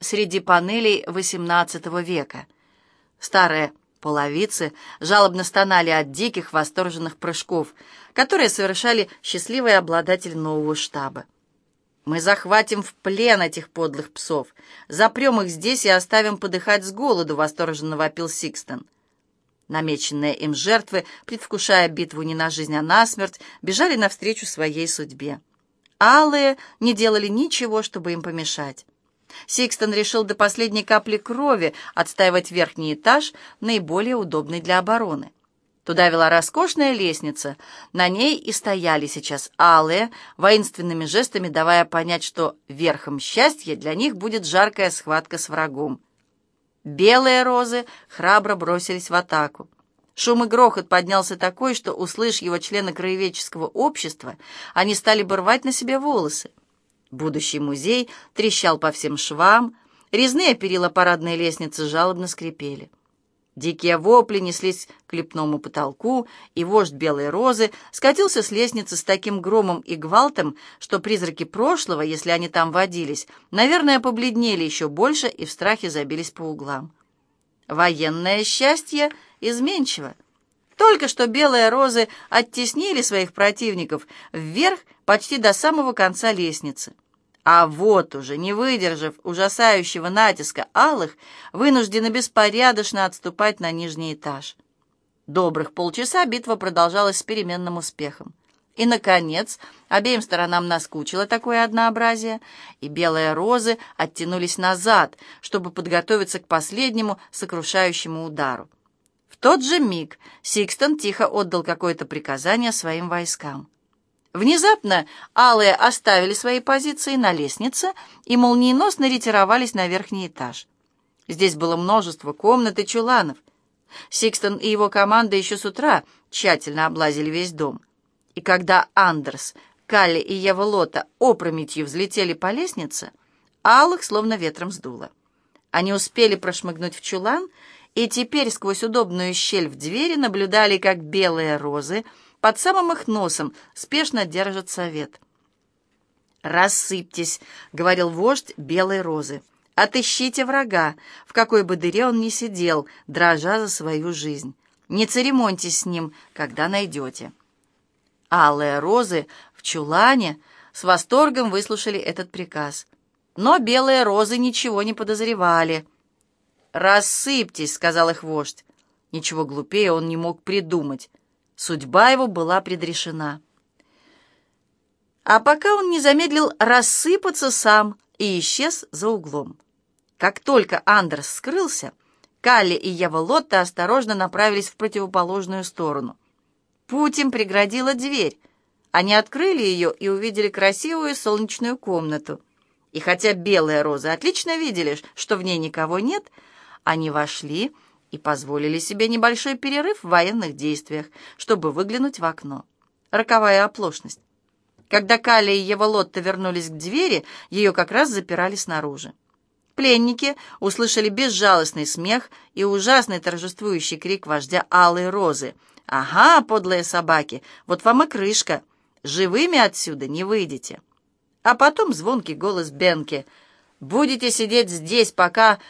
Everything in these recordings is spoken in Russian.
среди панелей XVIII века. Старые половицы жалобно стонали от диких восторженных прыжков, которые совершали счастливые обладатели нового штаба. «Мы захватим в плен этих подлых псов, запрем их здесь и оставим подыхать с голоду», — восторженно вопил Сикстон. Намеченные им жертвы, предвкушая битву не на жизнь, а на смерть, бежали навстречу своей судьбе. Алые не делали ничего, чтобы им помешать. Сикстон решил до последней капли крови отстаивать верхний этаж, наиболее удобный для обороны. Туда вела роскошная лестница, на ней и стояли сейчас алые, воинственными жестами давая понять, что верхом счастья для них будет жаркая схватка с врагом. Белые розы храбро бросились в атаку. Шум и грохот поднялся такой, что, услышь его члены краеведческого общества, они стали бы рвать на себе волосы. Будущий музей трещал по всем швам, резные перила парадной лестницы жалобно скрипели. Дикие вопли неслись к лепному потолку, и вождь белой розы скатился с лестницы с таким громом и гвалтом, что призраки прошлого, если они там водились, наверное, побледнели еще больше и в страхе забились по углам. Военное счастье изменчиво. Только что белые розы оттеснили своих противников вверх почти до самого конца лестницы. А вот уже, не выдержав ужасающего натиска алых, вынуждены беспорядочно отступать на нижний этаж. Добрых полчаса битва продолжалась с переменным успехом. И, наконец, обеим сторонам наскучило такое однообразие, и белые розы оттянулись назад, чтобы подготовиться к последнему сокрушающему удару. В тот же миг Сикстон тихо отдал какое-то приказание своим войскам. Внезапно алые оставили свои позиции на лестнице и молниеносно ретировались на верхний этаж. Здесь было множество комнат и чуланов. Сикстон и его команда еще с утра тщательно облазили весь дом. И когда Андерс, Калли и Ева Лота опрометью взлетели по лестнице, алых словно ветром сдуло. Они успели прошмыгнуть в чулан, и теперь сквозь удобную щель в двери наблюдали, как белые розы — под самым их носом спешно держат совет. «Рассыпьтесь», — говорил вождь белой розы. «Отыщите врага, в какой бы дыре он ни сидел, дрожа за свою жизнь. Не церемоньтесь с ним, когда найдете». Алые розы в чулане с восторгом выслушали этот приказ. Но белые розы ничего не подозревали. «Рассыпьтесь», — сказал их вождь. Ничего глупее он не мог придумать. Судьба его была предрешена. А пока он не замедлил рассыпаться сам и исчез за углом. Как только Андерс скрылся, Калли и Ева Лотта осторожно направились в противоположную сторону. Путь им преградила дверь. Они открыли ее и увидели красивую солнечную комнату. И хотя белые розы отлично видели, что в ней никого нет, они вошли позволили себе небольшой перерыв в военных действиях, чтобы выглянуть в окно. Роковая оплошность. Когда Калия и Ева Лотта вернулись к двери, ее как раз запирали снаружи. Пленники услышали безжалостный смех и ужасный торжествующий крик вождя Алой Розы. «Ага, подлые собаки, вот вам и крышка. Живыми отсюда не выйдете». А потом звонкий голос Бенки. «Будете сидеть здесь, пока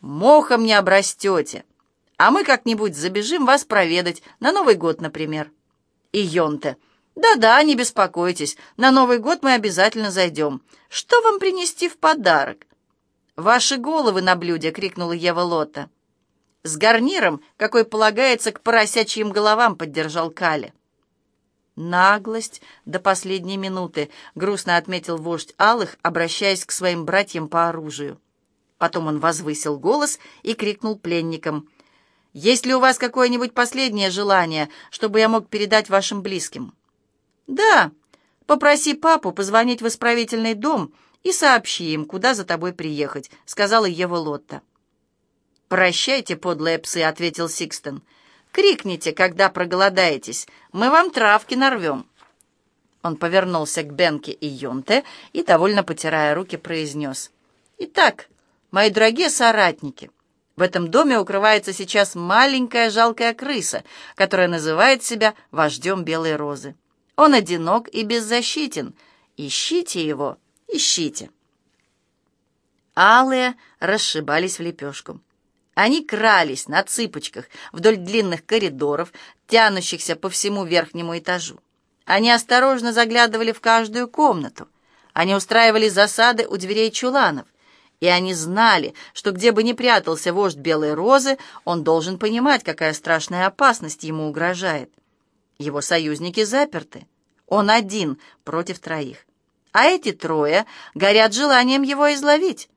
мохом не обрастете». А мы как-нибудь забежим вас проведать, на Новый год, например. И Йонте. Да-да, не беспокойтесь, на Новый год мы обязательно зайдем. Что вам принести в подарок? Ваши головы на блюде, крикнула Ева Лота. С гарниром, какой полагается к поросячьим головам, поддержал Кали. Наглость до последней минуты, грустно отметил вождь Алых, обращаясь к своим братьям по оружию. Потом он возвысил голос и крикнул пленникам — есть ли у вас какое-нибудь последнее желание, чтобы я мог передать вашим близким?» «Да. Попроси папу позвонить в исправительный дом и сообщи им, куда за тобой приехать», — сказала Ева Лотта. «Прощайте, подлые псы», — ответил Сикстон. «Крикните, когда проголодаетесь. Мы вам травки нарвем». Он повернулся к Бенке и Йонте и, довольно потирая руки, произнес. «Итак, мои дорогие соратники, в этом доме укрывается сейчас маленькая жалкая крыса, которая называет себя вождем Белой Розы. Он одинок и беззащитен. Ищите его, ищите. Алые расшибались в лепешку. Они крались на цыпочках вдоль длинных коридоров, тянущихся по всему верхнему этажу. Они осторожно заглядывали в каждую комнату. Они устраивали засады у дверей чуланов. И они знали, что где бы ни прятался вождь Белой Розы, он должен понимать, какая страшная опасность ему угрожает. Его союзники заперты. Он один против троих. А эти трое горят желанием его изловить.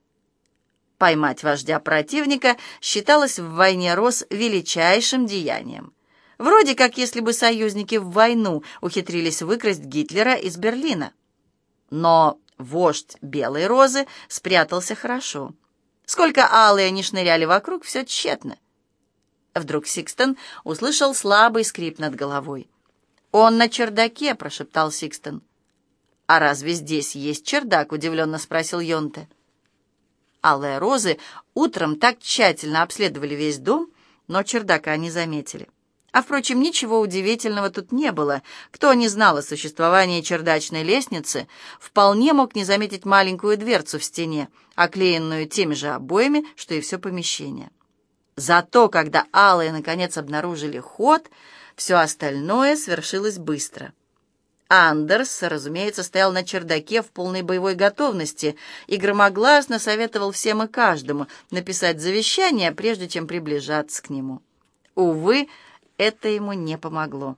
Поймать вождя противника считалось в войне Рос величайшим деянием. Вроде как если бы союзники в войну ухитрились выкрасть Гитлера из Берлина. Но вождь Белой Розы спрятался хорошо. Сколько алые не шныряли вокруг, все тщетно. Вдруг Сикстон услышал слабый скрип над головой. «Он на чердаке», — прошептал Сикстон. «А разве здесь есть чердак?» — удивленно спросил Йонте. Алые розы утром так тщательно обследовали весь дом, но чердака не заметили. А, впрочем, ничего удивительного тут не было. Кто не знал о существовании чердачной лестницы, вполне мог не заметить маленькую дверцу в стене, оклеенную теми же обоями, что и все помещение. Зато, когда алые наконец обнаружили ход, все остальное свершилось быстро. Андерс, разумеется, стоял на чердаке в полной боевой готовности и громогласно советовал всем и каждому написать завещание, прежде чем приближаться к нему. Увы, это ему не помогло.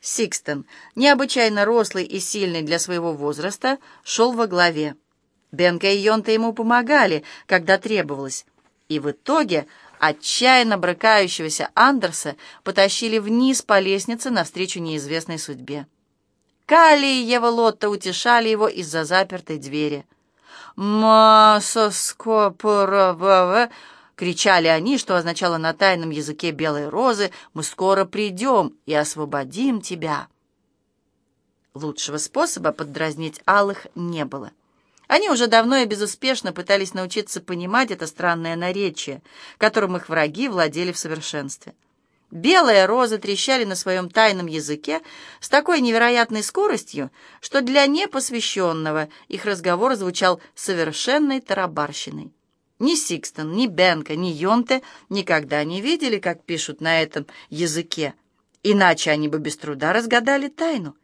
Сикстон, необычайно рослый и сильный для своего возраста, шел во главе. Бенка и Йонта ему помогали, когда требовалось, и в итоге отчаянно брыкающегося Андерса потащили вниз по лестнице навстречу неизвестной судьбе. Калли и Ева Лотта утешали его из-за запертой двери. «Масоскопороваве!» Кричали они, что означало на тайном языке белой розы «Мы скоро придем и освободим тебя». Лучшего способа поддразнить алых не было. Они уже давно и безуспешно пытались научиться понимать это странное наречие, которым их враги владели в совершенстве. Белые розы трещали на своем тайном языке с такой невероятной скоростью, что для непосвященного их разговор звучал совершенной тарабарщиной. Ни Сикстон, ни Бенка, ни Йонте никогда не видели, как пишут на этом языке, иначе они бы без труда разгадали тайну.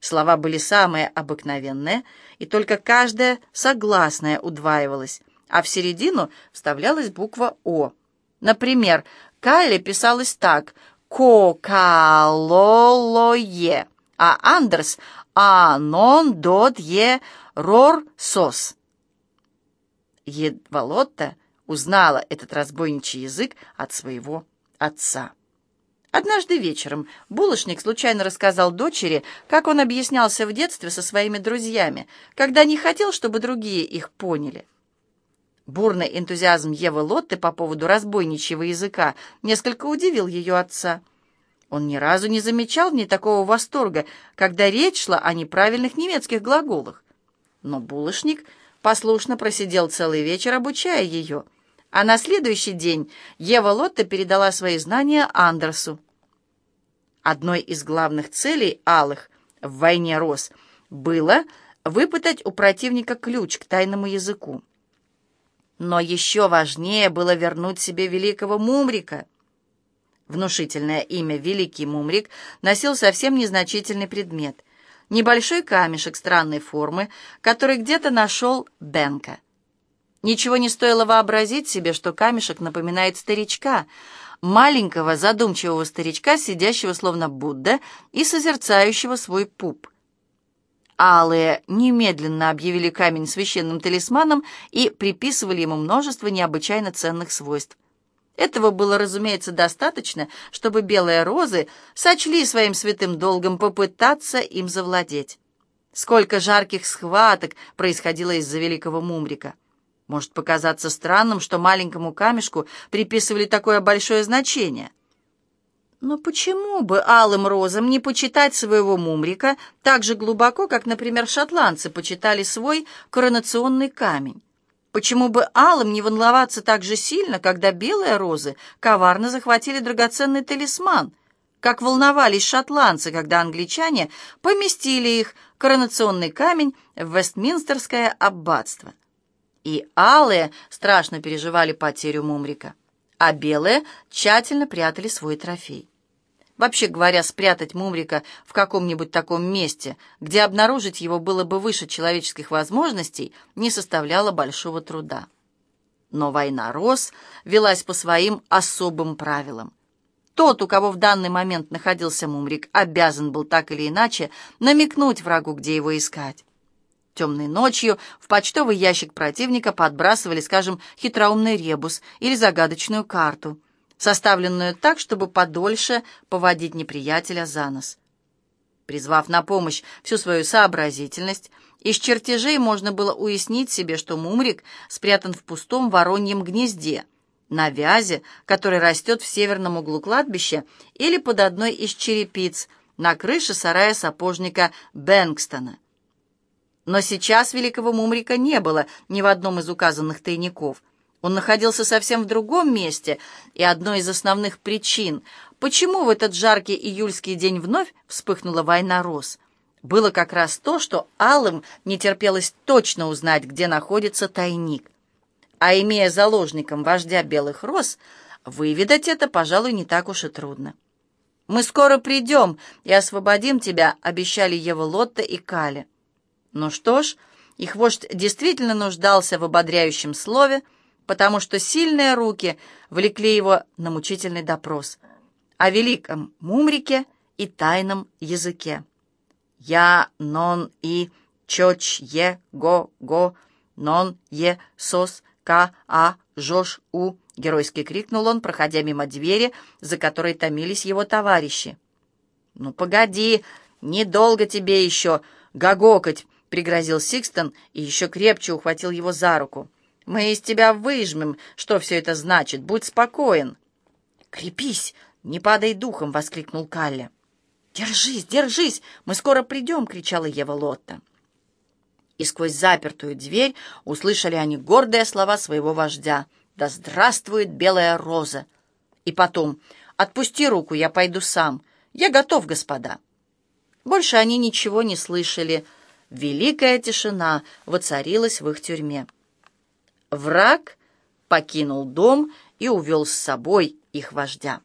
Слова были самые обыкновенные, и только каждая согласная удваивалась, а в середину вставлялась буква «О». Например, Калли писалось так «Ко-ка-ло-ло-е», а Андерс «Анон дот е рор сос». Едва Лотта узнала этот разбойничий язык от своего отца. Однажды вечером булочник случайно рассказал дочери, как он объяснялся в детстве со своими друзьями, когда не хотел, чтобы другие их поняли. Бурный энтузиазм Евы Лотты по поводу разбойничьего языка несколько удивил ее отца. Он ни разу не замечал в ней такого восторга, когда речь шла о неправильных немецких глаголах. Но булочник послушно просидел целый вечер, обучая ее. А на следующий день Ева Лотта передала свои знания Андерсу. Одной из главных целей Алых в «Войне Рос» было выпытать у противника ключ к тайному языку. Но еще важнее было вернуть себе великого Мумрика. Внушительное имя «Великий Мумрик» носил совсем незначительный предмет — небольшой камешек странной формы, который где-то нашел Бенка. Ничего не стоило вообразить себе, что камешек напоминает старичка, маленького задумчивого старичка, сидящего словно Будда и созерцающего свой пуп. Алые немедленно объявили камень священным талисманом и приписывали ему множество необычайно ценных свойств. Этого было, разумеется, достаточно, чтобы белые розы сочли своим святым долгом попытаться им завладеть. Сколько жарких схваток происходило из-за великого мумрика. Может показаться странным, что маленькому камешку приписывали такое большое значение. Но почему бы алым розам не почитать своего мумрика так же глубоко, как, например, шотландцы почитали свой коронационный камень? Почему бы алым не волноваться так же сильно, когда белые розы коварно захватили драгоценный талисман, как волновались шотландцы, когда англичане поместили их коронационный камень в Вестминстерское аббатство? И алые страшно переживали потерю Мумрика, а белые тщательно прятали свой трофей. Вообще говоря, спрятать Мумрика в каком-нибудь таком месте, где обнаружить его было бы выше человеческих возможностей, не составляло большого труда. Но война Рос велась по своим особым правилам. Тот, у кого в данный момент находился Мумрик, обязан был так или иначе намекнуть врагу, где его искать. Темной ночью в почтовый ящик противника подбрасывали, скажем, хитроумный ребус или загадочную карту, составленную так, чтобы подольше поводить неприятеля за нос. Призвав на помощь всю свою сообразительность, из чертежей можно было уяснить себе, что мумрик спрятан в пустом вороньем гнезде, на вязе, который растет в северном углу кладбища или под одной из черепиц на крыше сарая сапожника Бэнкстона. Но сейчас великого мумрика не было ни в одном из указанных тайников. Он находился совсем в другом месте, и одной из основных причин, почему в этот жаркий июльский день вновь вспыхнула война роз, было как раз то, что Алым не терпелось точно узнать, где находится тайник. А имея заложником вождя белых роз, выведать это, пожалуй, не так уж и трудно. «Мы скоро придем и освободим тебя», — обещали Ева Лотта и Кали. Ну что ж, их вождь действительно нуждался в ободряющем слове, потому что сильные руки влекли его на мучительный допрос о великом мумрике и тайном языке. «Я нон и чоч е го го нон е сос ка а жош у», — геройски крикнул он, проходя мимо двери, за которой томились его товарищи. «Ну, погоди, недолго тебе еще гогокать», — пригрозил Сикстон и еще крепче ухватил его за руку. «Мы из тебя выжмем, что все это значит. Будь спокоен». «Крепись, не падай духом!» — воскликнул Калли. «Держись, держись! Мы скоро придем!» — кричала Ева Лотта. И сквозь запертую дверь услышали они гордые слова своего вождя. «Да здравствует белая роза!» И потом «Отпусти руку, я пойду сам. Я готов, господа». Больше они ничего не слышали, — Великая тишина воцарилась в их тюрьме. Враг покинул дом и увел с собой их вождя.